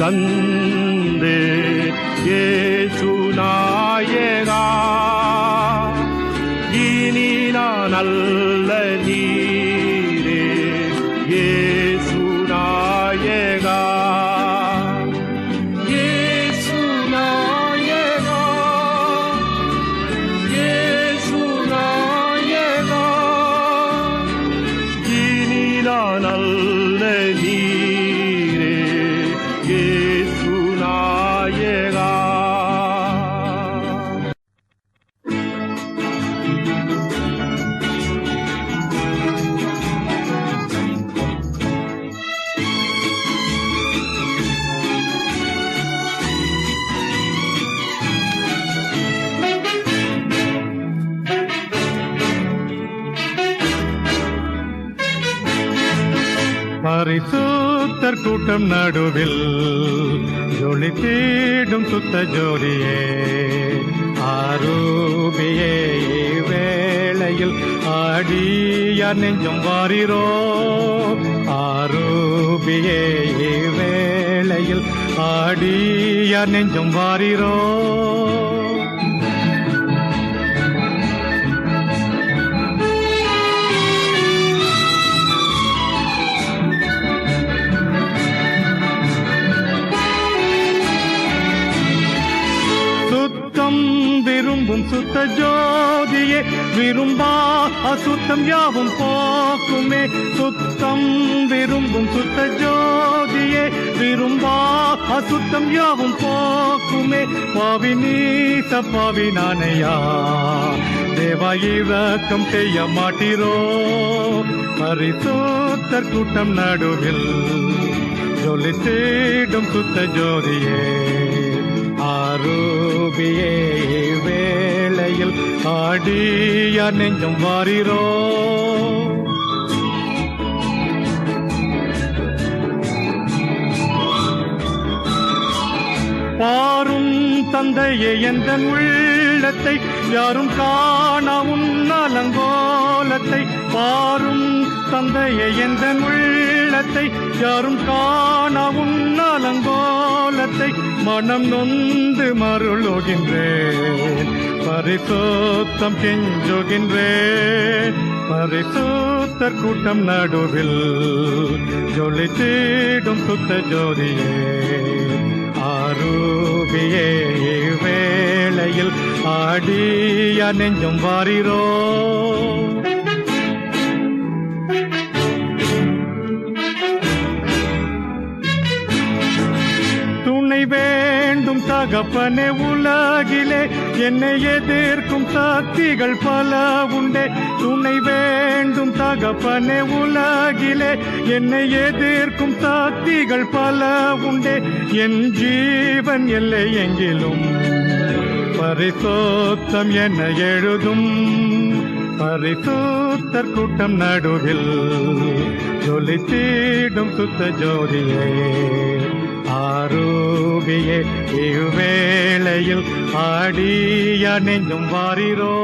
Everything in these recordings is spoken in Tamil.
தந்தே நடுவில் ஜொலி தேடும் சுத்த ஜோதியே ஆரூபியே வேளையில் ஆடிய நெஞ்சம் வாரிரோ. ஆரூபியே வேளையில் ஆடிய நெஞ்சம் வாரிரோ. விரும்பும் சுத்த ஜோதியே விரும்பா அசுத்தம் யாவும் போக்குமே. சுத்தம் விரும்பும் சுத்த ஜோதியே விரும்பா அசுத்தம் யாவும் போக்குமே. பாவி நீச பாவி நானையா தேவா இரக்கம் செய்ய மாட்டிரோ. பரிசுத்தர் கூட்டம் நடுவில் ஜொலி தேடும் சுத்த ஜோதியே. ஆரூபியே வேளையில் ஆடிய நெஞ்சம் வாரிரோ. பாரும் தந்தையே எந்த உள்ளத்தை யாரும் காணவும் உன் கோலத்தை பாரும் தந்தையை எந்த உள்ளத்தை யாரும் காணவும் உன்னாலங்கோலத்தை மனம் நொந்து மருளுகின்றேன். பரிசோத்தம் கெஞ்சுகின்றேன். பரிசோத்தர் கூட்டம் நடுவில் ஜொலி தேடும் சுத்த ஜோதியே. ஆரூபியே வேளையில் ஆடிய நெஞ்சும் வாரிரோ. துணை வேண்டும் தகப்பனே உலகிலே என்னை எதிர்க்கும் சக்திகள் பல உண்டே. துணை வேண்டும் தகப்பனே உலகிலே என்னை எதிர்க்கும் சக்திகள் பல உண்டே. என் ஜீவன் எல்லை எங்கிலும் பரிசோத்தம் என எழுதும் பரிசுத்தர் கூட்டம் நடுவில் ஜொலி தீடும் சுத்த ஜோதியே. ஆரூபியே இவ்வேளையில் ஆடிய நெஞ்சும் வாரிரோ.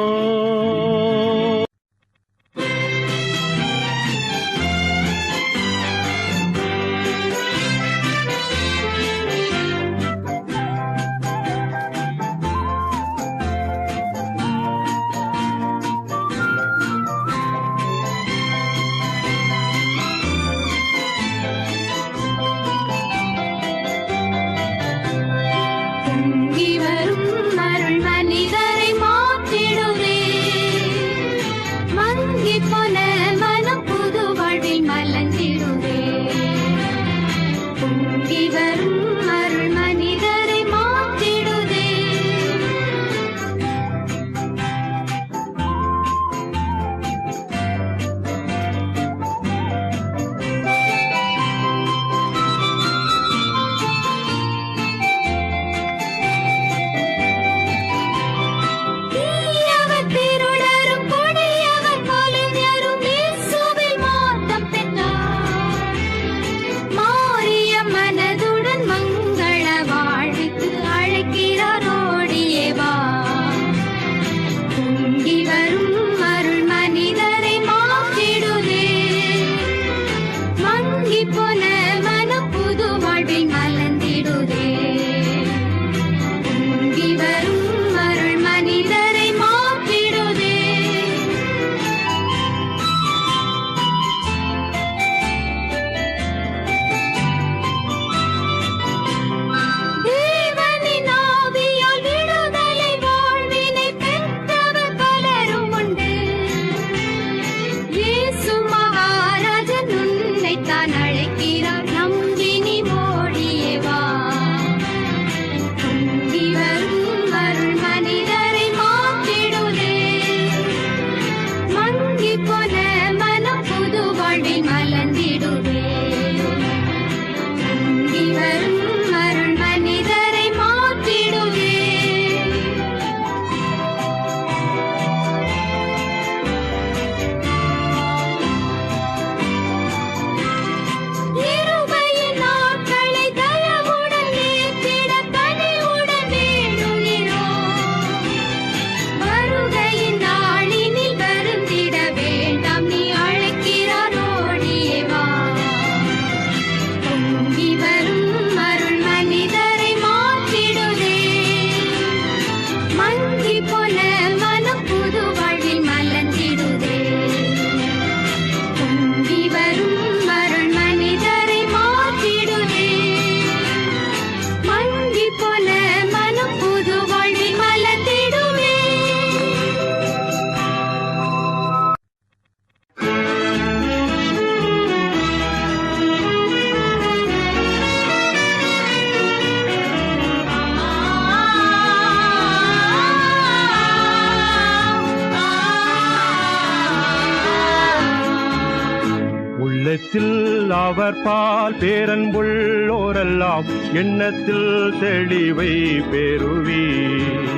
அவர்பால் பேரன்புள்ளோரெல்லாம் எண்ணத்தில் தெளிவை பெறுவீர்.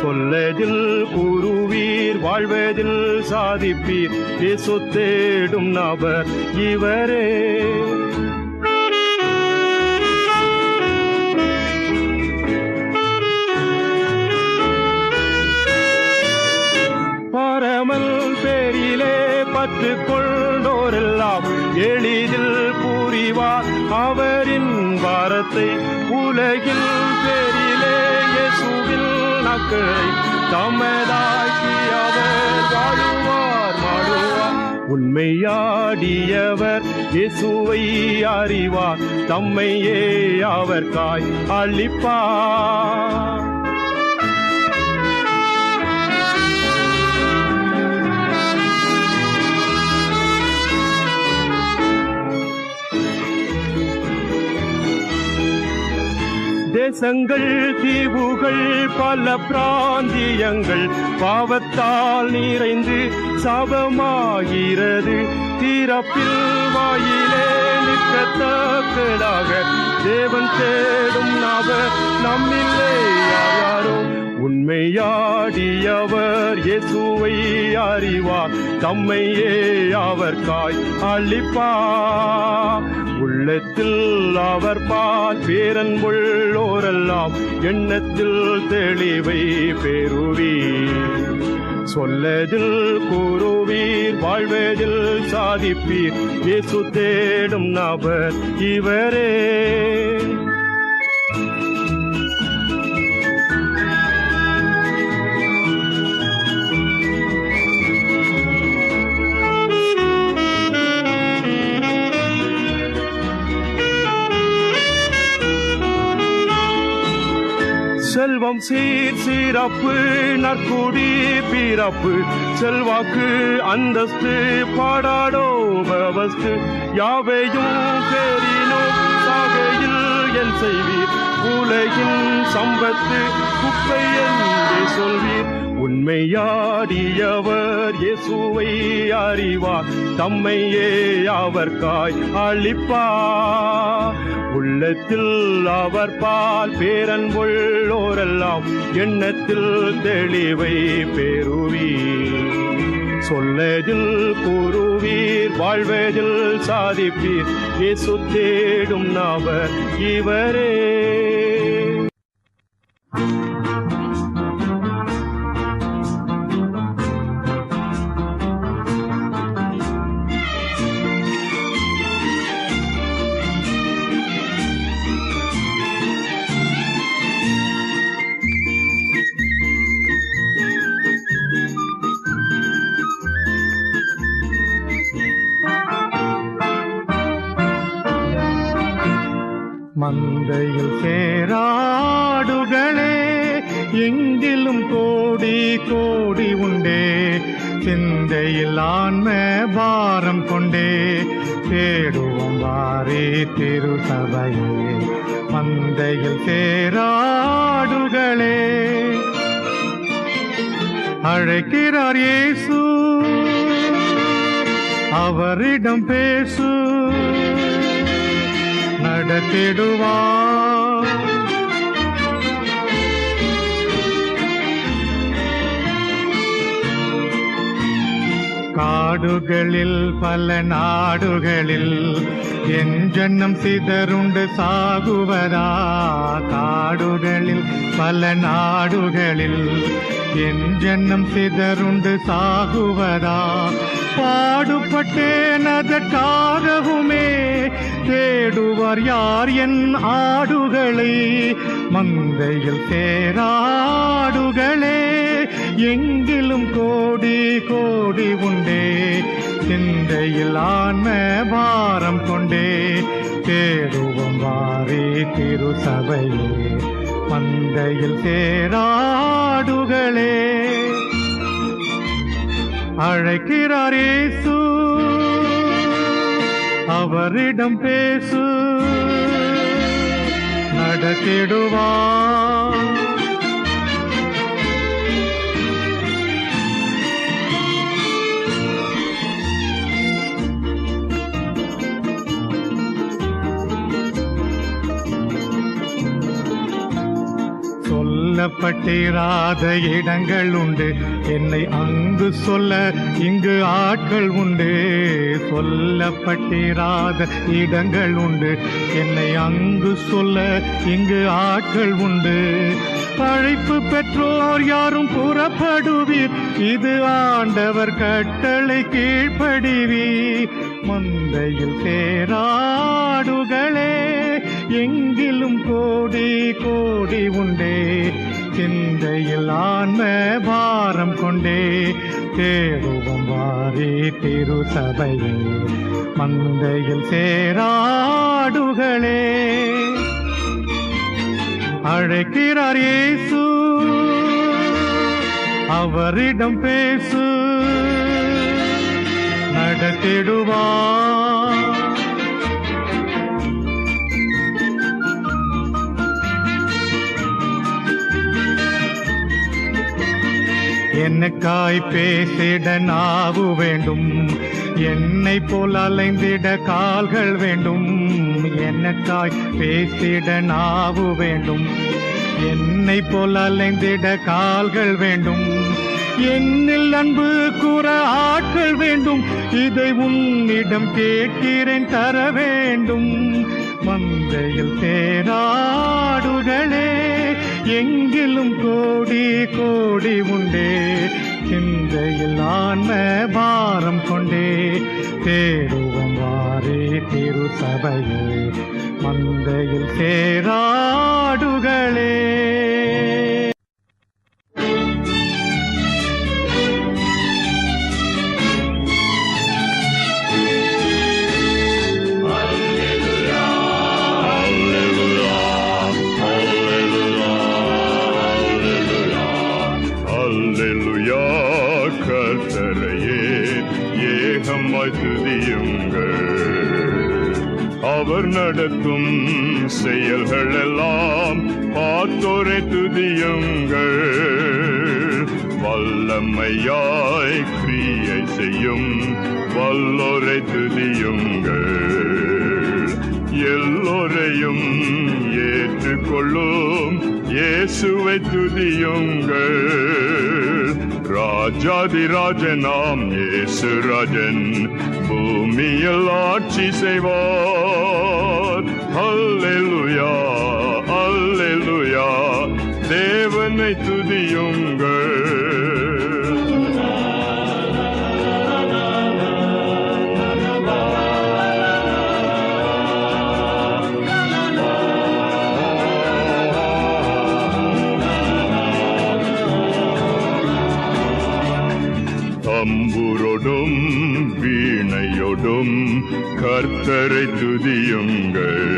சொல்லதில் கூறுவீர் வாழ்வதில் சாதிப்பீர். இயேசு தேடும் நபர் இவரே. பரமல் பேரிலே பற்று கொண்டோரெல்லாம் எளிதில் அறிவார் அவரின் வாரத்தை உலகில் பேரிலே இயேசுவில் நக்கரை தமதாக்கி அவர் வாழுவார் மாடுவார் உண்மையாடியவர் இயேசுவை அறிவார். தம்மையே அவர் காய் அளிப்பார் தேசங்கள் தீவுகள் பல பிராந்தியங்கள் பாவத்தால் நிறைந்து சாபமாகிறது. தீரப்பில் வாயிலே நிற்கத்தக்கதாக தேவன் தேடும் நபர் நம்மில்லை யாரோ உண்மையாடியவர் இயேசுவை அறிவார். தம்மையே அவர் காய் அழிப்பார். உள்ளத்தில் அவர் பால் பேரன்புள்ளோரெல்லாம் எண்ணத்தில் தெளிவை பெறுவீர். சொல்லதில் கூறுவீர் வாழ்வதில் சாதிப்பீர். இயேசு தேடும் நபர் இவரே. செல்வம் சீர் சீரப்பு நற்குடி பிறப்பு. செல்வாக்கு அந்தஸ்து பாடாடோ பவஸ்து யாவையும் பேரினோ சாகையில் என் செய்வீர். உலகின் சம்பத்து குப்பை என்று சொல்வீர். உண்மையாடியவர் இயேசுவை அறிவார். தம்மையே அவர் காய் அளிப்பார் உள்ளத்தில் அவர் பால் பேரன்புள்ளோரெல்லாம் எண்ணத்தில் தெளிவை பெறுவீர். சொல்லதில் கூறுவீர் வாழ்வதில் சாதிப்பீர். இயேசு தேடும் நபர் இவரே. மந்தையில் சேராடுகளே எங்கிலும் கோடி கோடி உண்டே. சிந்தையில் ஆன்ம பாரம் கொண்டே. தேடுவோம் வாரே திருசபையே மந்தையில் சேராடுகளே. அழைக்கிறார் இயேசு அவரிடம் பேசு. நடத்திடுவார் காடுகளில் பல நாடுகளில் என் ஜன்னம் சிதறுண்டு சாகுவதா? காடுகளில் பல நாடுகளில். என் ஜன்னம் சிதறுண்டு சாகுவதா? பாடுபட்டேன் அதற்காகவுமே தேடுவார் யார் என் ஆடுகளை? மந்தையில் தேராடுகளே எங்கிலும் கோடி கோடி உண்டே. சிந்தையில் ஆன்ம பாரம் கொண்டே தேடுவோம் வாரே திருசபையே மந்தையில் தேராடுகளே அழைக்கிறார் இயேசு. அவரிடம் பேசு. நடத்திடுவார். சொல்ல சொல்லப்பட்டிராத இடங்கள் உண்டு. என்னை அங்கு சொல்ல இங்கு ஆட்கள் உண்டு. சொல்லப்பட்டிராத இடங்கள் உண்டு. என்னை அங்கு சொல்ல இங்கு ஆட்கள் உண்டு. அழைப்பு பெற்றோர் யாரும் புறப்படுவீர். இது ஆண்டவர் கட்டளை கீழ்ப்படுவீர். மந்தையில் சேராடுகளே எங்கிலும் கோடி கோடி உண்டே. சிந்தையில் ஆன்ம பாரம் கொண்டே. தேடுவோம் வாரி திருசபையே மந்தையில் சேராடுகளே. அழைக்கிறார் இயேசு. அவரிடம் பேசு. நடத்திடுவார். என்னக்காய் பேசிட நாவு வேண்டும். என்னை போல் அலைந்திட கால்கள் வேண்டும். என்னக்காய் பேசிட நாவு வேண்டும். என்னை போல் அலைந்திட கால்கள் வேண்டும். என்னில் அன்பு கூற ஆட்கள் வேண்டும். இதை உன்னிடம் கேட்கிறேன் தர வேண்டும். மந்தையில் தேராடுகளே. எங்கிலும் கோடி கோடி உண்டே. சிந்தையில் ஆன்ம பாரம் கொண்டே. தேடுவோம் வாரே திரு சபையே மந்தையில் சேராடுகளே. ராஜாதிராஜனாம் இயேசு ராஜன் பூமியில் ஆட்சி செய்வார் கர்த்தரை துதியுங்கள்.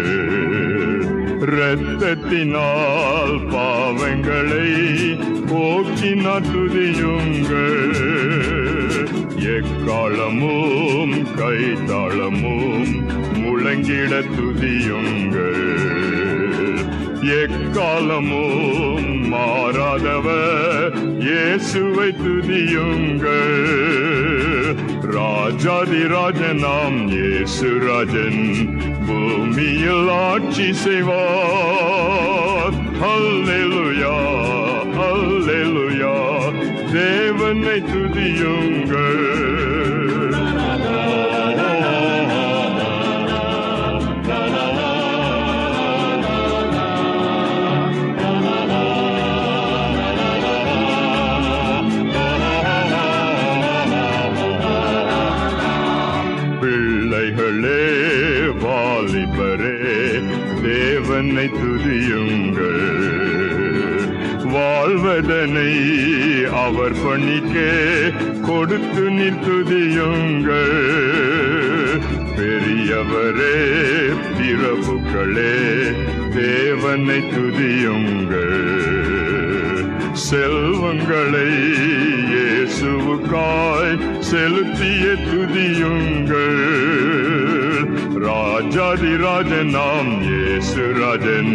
இரத்தத்தினால் பாவங்களை போக்கினார் துதியுங்கள். எக்காலமும் கைத்தாளமும் முழங்கிட துதியுங்கள். எக்காலமும் மாறாதவர் இயேசுவை துதியுங்கள். ராஜாதிராஜனாம் இயேசு ராஜன் பூமியில் ஆட்சி செய்வார் அல்லேலூயா அல்லேலூயா தேவனை துதியுங்கள் தேவனை துதியுங்கள். வாழ்வதனை அவர் பணிக்கே கொடுத்து நிறுத்துதியுங்கள் பெரியவரே பிரபுக்களே தேவனை துதியுங்கள். செல்வங்களை இயேசுவுக்காய் செலுத்திய துதியுங்கள். ராஜாதிராஜனாம் இயேசு ராஜன்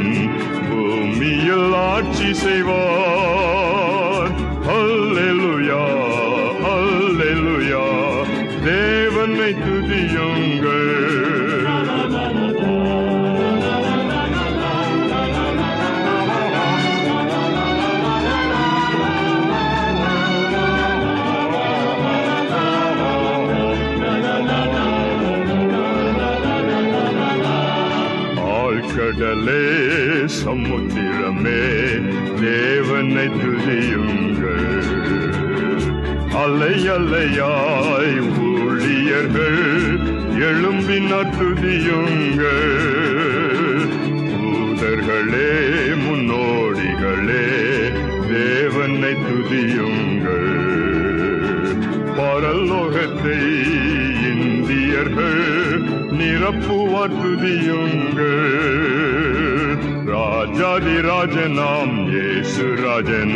பூமியில் ஆட்சி செய்வார். அல்லேலூயா அல்லேலூயா தேவனை சமுத்திரமே தேவனை துதியுங்கள். அலை அலையாய் ஊழியர்கள் எழும்பினார் துதியுங்கள். தூதர்களே முன்னோடிகளே தேவனை துதியுங்கள். பரலோகத்தை இந்தியர்கள் நிரப்புவார் துதியுங்கள். Jadi racenam Yesu racen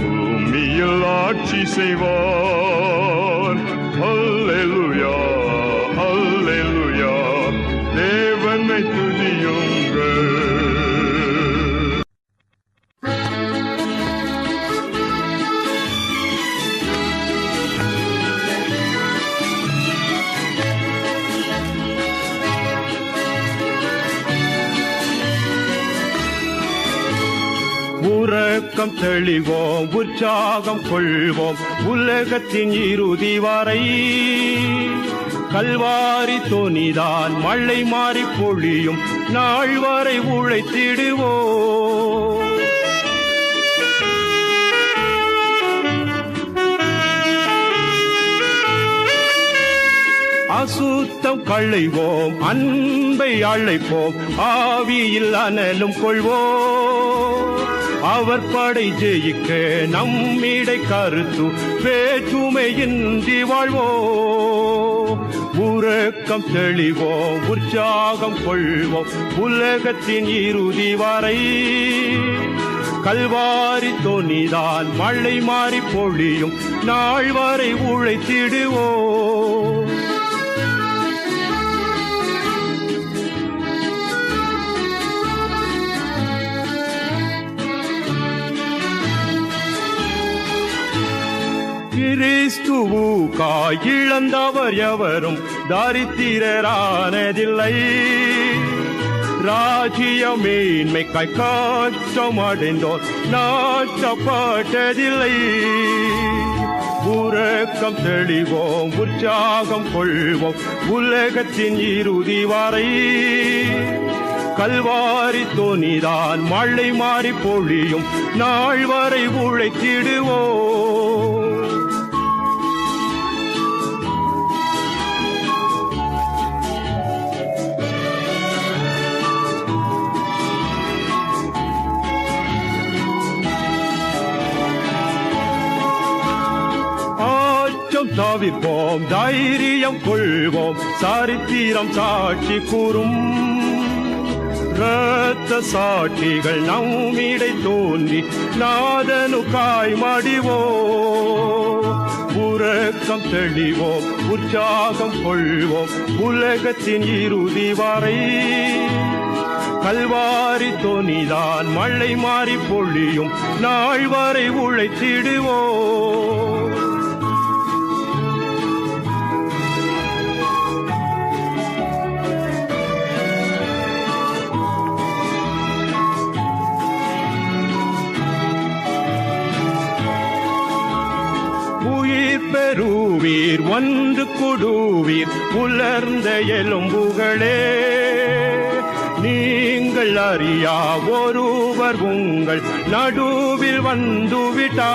Bu yıllar çiseyi var Hallelujah, halleluya உலகம் தெளிவோம் உற்சாகம் கொள்வோம். உலகத்தின் இறுதி வரை கல்வாரி தோணிதான் மழை மாறி பொழியும். நாள் வரை உழைத்திடுவோம். அசுத்தம் களைவோம் அன்பை அழைப்போம். ஆவியில் அனலும் கொள்வோம். அவர் படை ஜெயிக்க நம்மிடை கருத்து வேற்றுமையின்றி வாழ்வோம் உறக்கம் தெளிவோம் உற்சாகம் கொள்வோம் உலகத்தின் இறுதி வரை. கல்வாரி தோணிதான் மழை மாறி பொழியும் நாள் வரை உழைத்திடுவோம் கிறிஸ்துவுக்காய் இழந்தவர் எவரும் தரித்திரரானதில்லை. ராஜ்ய மேன்மைக்காய் காட்டம் அடைந்தோர் நாட்டப்பட்டதில்லை. உறக்கம் தெளிவோம் உற்சாகம் கொள்வோம் உலகத்தின் இறுதி வரை. கல்வாரி தோணிதான் மழை மாறி பொழியும் நாள் வரை உழைத்திடுவோம். தவிப்போம் தைரியம் கொள்வோம் சரித்திரம் சாட்சி கூறும். ரத்த சாட்சிகள் நம்மிடை தோன்றி நாதனுக்காய் மடிவோம் உறக்கம் தெளிவோம் உற்சாகம் கொள்வோம் உலகத்தின் இறுதி வரை. கல்வாரி தோணிதான் மழை மாறி பொழியும் நாள் வரை உழைத்திடுவோம். பெறுவீர் ஒன்று கொடுவீர் உலர்ந்த எலும்புகளே. நீங்கள் அறியா ஒருவர் உங்கள் நடுவில் வந்துவிட்டா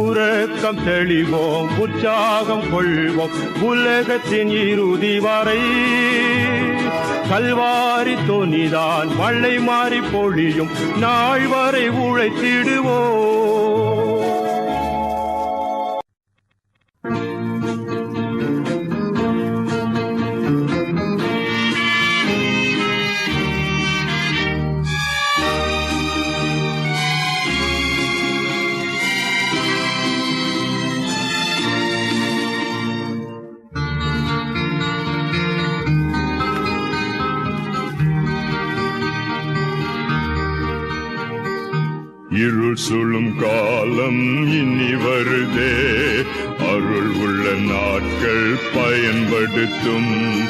உறக்கம் தெளிவோம் உற்சாகம் கொள்வோம் உலகத்தின் இறுதி வரை. கல்வாரி துணிதான் மழை மாறி பொழியும் நாள் வரை உழைத்திடுவோம். அருள் சுழும் காலம் இனி வருதே. அருள் உள்ள நாட்கள் பயன்படுத்தும்.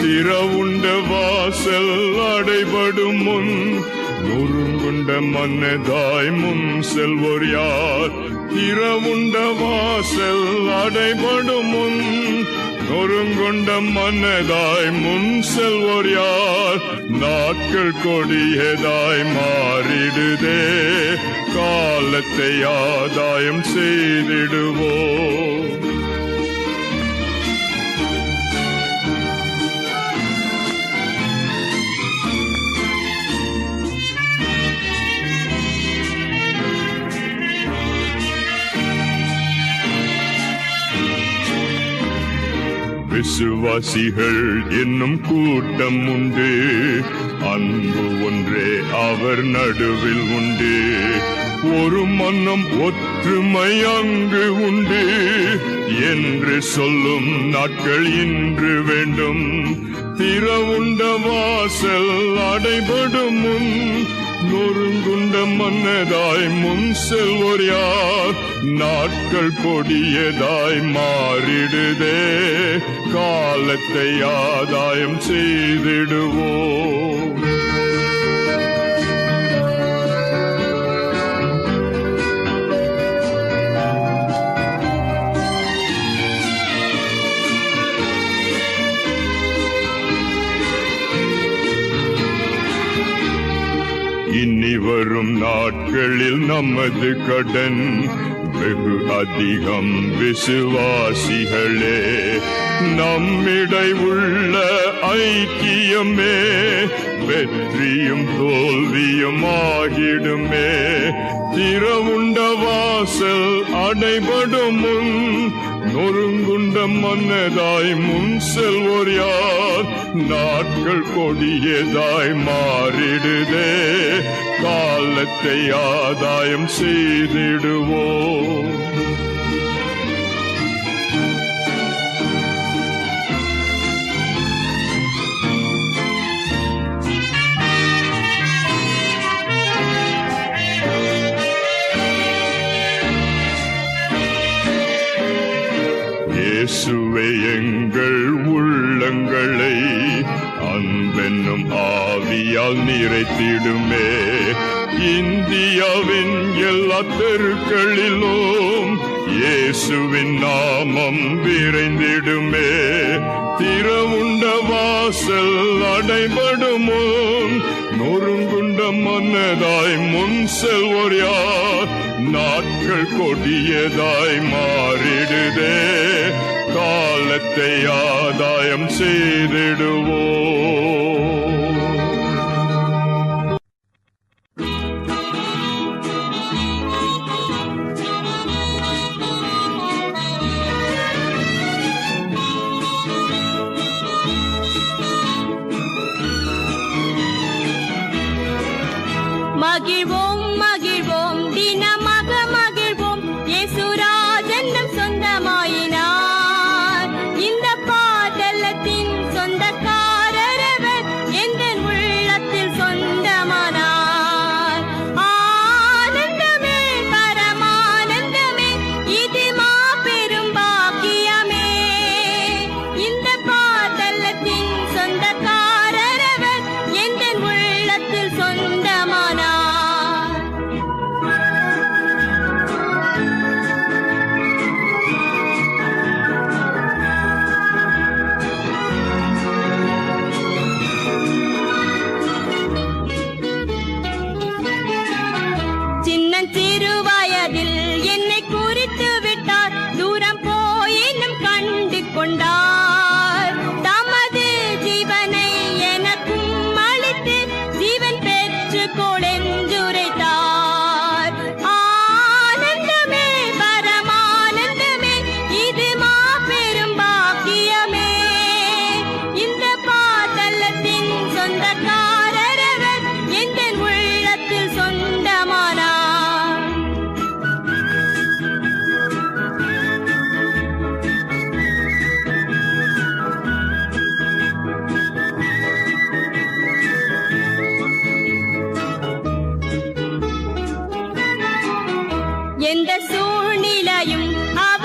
திறவுண்ட வாசல் அடைபடும் முன் நொறுங்குண்ட மன்னதாய் முன் செல்வோர் யார்? திறவுண்ட வாசல் அடைபடும் முன் நொறுங்குண்ட மன்னதாய் முன் செல்வோர் யார்? நாட்கள் கொடியதாய் மாறிடுதே. காலத்தை ஆதாயம் செய்திடுவோம் விசுவாசிகள் என்னும் கூட்டம் உண்டு. அன்பு ஒன்றே அவர் நடுவில் உண்டு. ஒரு மன்னம் ஒற்றுமை அங்கு உண்டு. என்று சொல்லும் நாட்கள் இன்று வேண்டும். திறவுண்ட வாசல் அடைபடும் முன் நொறுங்குண்ட மன்னதாய் முன் செல்வோர் யார்? நாட்கள் கொடியதாய் மாறிடுதே. காலத்தை ஆதாயம் செய்திடுவோம். இனி வரும் நாட்களில் நமது கடன் வெகு அதிகம் விசுவாசிகளே. நம்மிடை உள்ள ஐக்கியமே வெற்றியும் தோல்வியும் ஆகிடுமே திறவுண்ட வாசல் அடைபடும் முன் நொறுங்குண்ட மன்னதாய் முன் செல்வோர் யார்? நாட்கள் கொடியதாய் மாறிடுதே காலத்தை ஆதாயம் செய்திடுவோம். எல்லா தெருக்களிலும் இயேசுவின் நாமம் விரைந்திடுமே. திறவுண்ட வாசல் அடைபடுமோ? நொறுங்குண்ட மன்னதாய் முன் செல்வோர் யார் நாட்கள் கொடியதாய் மாறிடுதே. காலத்தை ஆதாயம் செய்திடுவோம். எந்த சூழ்நிலையும் அவ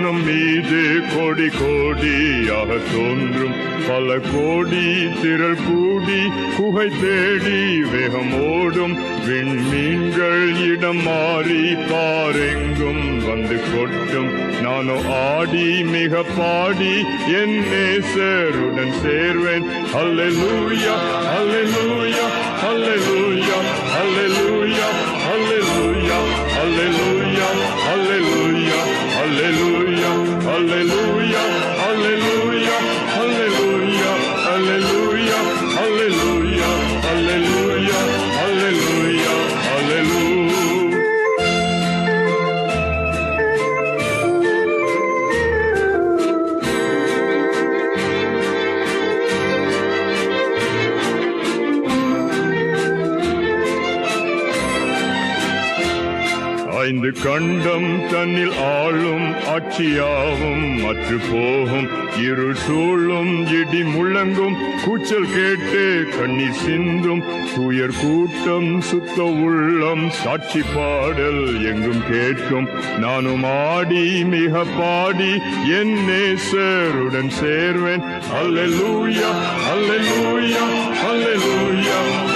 வானம் மீது கோடி கோடியாக தோன்றும். பல கோடி திரள் கூடி குகை தேடி வேகமோடும் விண்மீன்கள் இடம் மாறி பாரெங்கும் வந்து கொட்டும். நானோ ஆடி மிக பாடி என் நேசருடன் சேர்வேன். அல்லேலூயா அல்லேலூயா அல்லேலூயா அல்லேலூயா அல்லேலூயா அல்லேலூயா. ஐந்து கண்டம் தன்னில் ஆளும் ஆட்சியாவும் மற்ற போகும் இரு சூழும் இடி முழங்கும். கூச்சல் கேட்டு கண்ணி சிந்தும். துயர் கூட்டம் சுத்த உள்ளம் சாட்சி பாடல் எங்கும் கேட்கும். நானும் ஆடி மிக பாடி என் நேசருடன் சேர்வேன். அல்லேலூயா அல்லேலூயா அல்லேலூயா.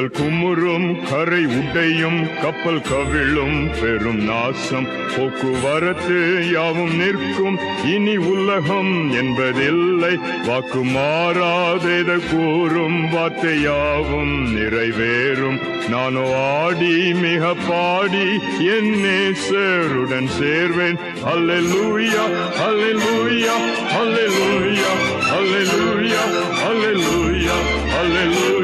கடல் குமுறும் கரை உடையும் கப்பல் கவிழும் பெரும் நாசம். போக்குவரத்து யாவும் நிற்கும் இனி உலகம் என்பதில்லை. வாக்கு மாறாதேத கூறும் வார்த்தையாவும் நிறைவேறும். நானோ ஆடி மிக பாடி என் நேசருடன் சேர்வேன். அல்லேலூயா அல்ல லூயா அல்லேலூயா அல்லேலூயா அல்லேலூயா அல்லேலூயா.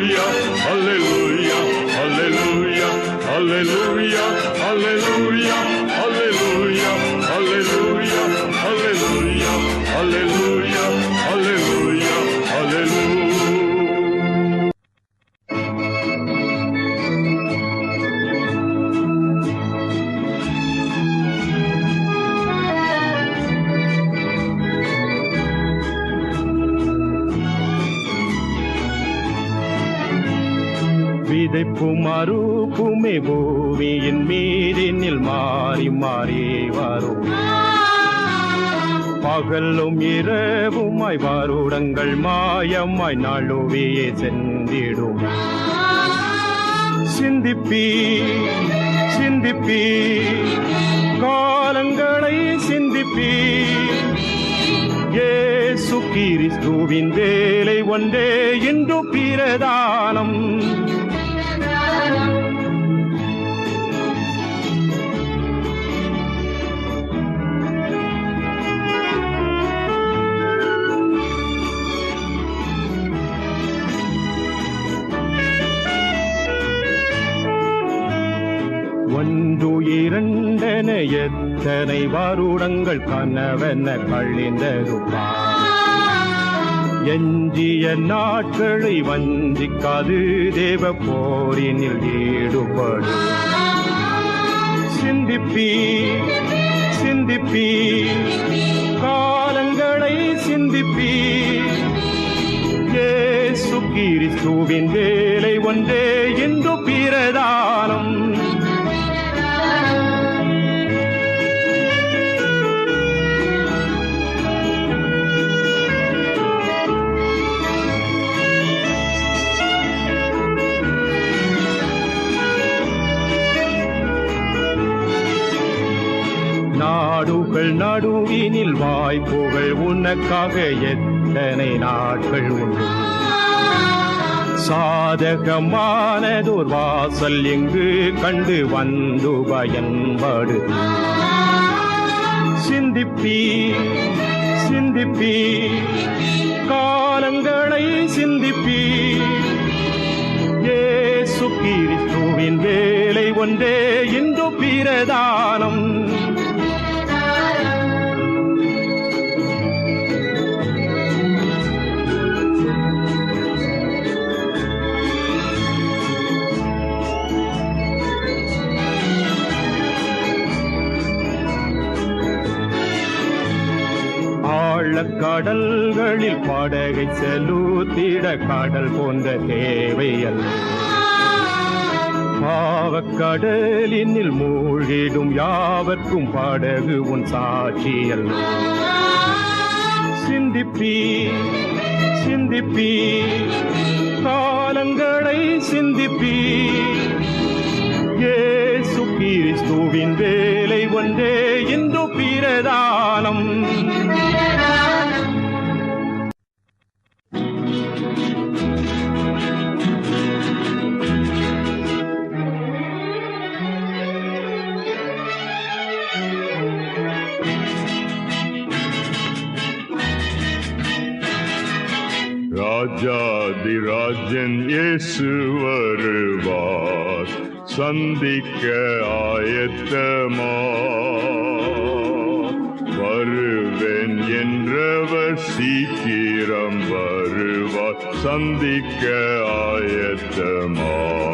Hallelujah, hallelujah. பூமி பூமியின் மீதினில் மாறி மாறி வரும். பகலும் இரவுமாய் வருடங்கள் மாயமாய் நழுவியே சென்றிடும். சிந்திப்பி சிந்திப்பி காலங்களை சிந்திப்பி. ஏசு கிறிஸ்துவின் வேலை ஒன்றே இன்று பிரதானம். எத்தனை வருடங்கள் கனவென கழிந்தருப்பா. எஞ்சிய நாட்களை வஞ்சிக்காது தேவ போரினில் ஈடுபடும் சிந்திப்பி சிந்திப்பி. காலங்களை சிந்திப்பி. ஏ கிறிஸ்துவின் வேலை ஒன்றே இன்று பிறதா நாடுகள் நடுவினில் வாய்ப்புகள் உனக்காக எத்தனை நாட்கள் உண்டு? சாதகமானதோர் வாசல் எங்கு கண்டு வந்து பயன்பாடு. சிந்திப்பி சிந்திப்பி காலங்களை சிந்திப்பி. ஏசு கிறிஸ்துவின் வேலை ஒன்றே இன்று பிறதா? கடல்களில் படகை செலுத்திட கடல் போன்ற தேவையல்ல. பாவக்கடலினில் மூழ்கிடும் யாவர்க்கும் படகு உன் சாட்சியல் சிந்திப்பி சிந்திப்பி காலங்களை சிந்திப்பி. ஏசு கிறிஸ்துவின் வேலை ஒன்றே இந்து பிரதானம். ராஜாதி ராஜன் இயேசு வருவார் சந்திக்க ஆயத்தமா. வருவேன் என்றவர் சீக்கிரம் வருவார். சந்திக்க ஆயத்தமா.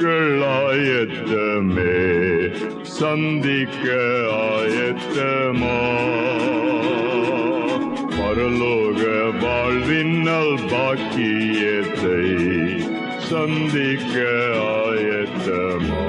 மக்கள் ஆயத்தமே சந்திக்க ஆயத்தமா. பரலோக வாழ்வின்னல் பாக்கியத்தை சந்திக்க ஆயத்தமா.